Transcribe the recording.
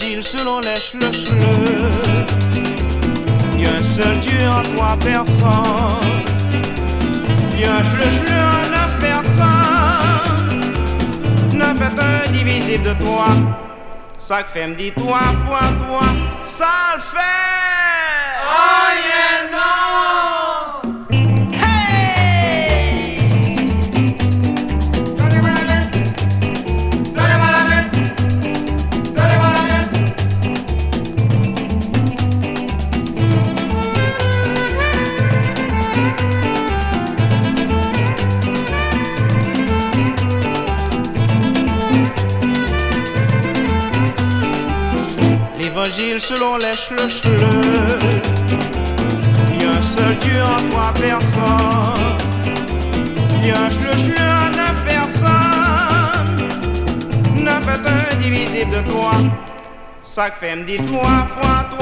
selon les cheveux. Il y a un seul Dieu en trois personnes. Il y a un chleu en neuf personnes. Neuf est indivisible de trois. Ça fait me dit trois fois trois. Ça le fait. L'évangile selon les le Il y a un seul Dieu en trois personnes. Il y a un chle en neuf personnes. Neuf est indivisible de trois. Ça fait me dit trois fois trois.